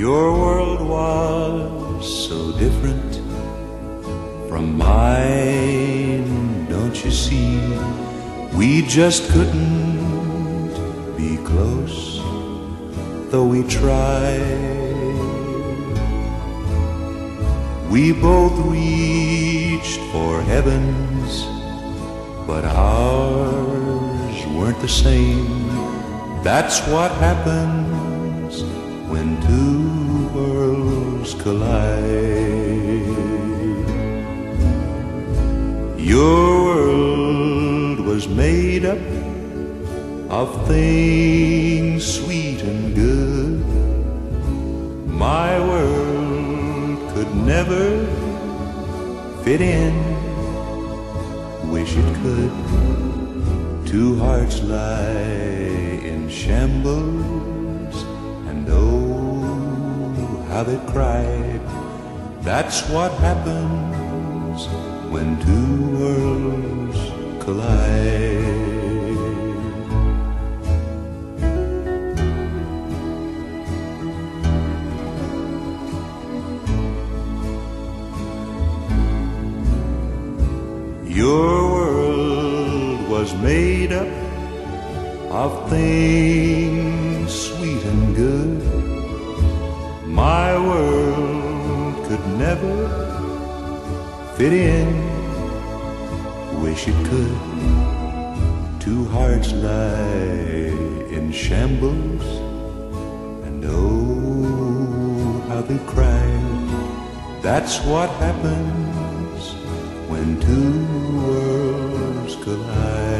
Your world was so different from mine, don't you see? We just couldn't be close, though we tried. We both reached for heavens, but ours weren't the same. That's what happens when two worlds collide. Your world was made up of things sweet and good. My world could never fit in. Wish it could. Two hearts lie in shambles, how they cried. That's what happens when two worlds collide. Your world was made up of things sweet and good. My world could never fit in. Wish it could. Two hearts lie in shambles, and oh, how they cry. That's what happens when two worlds collide.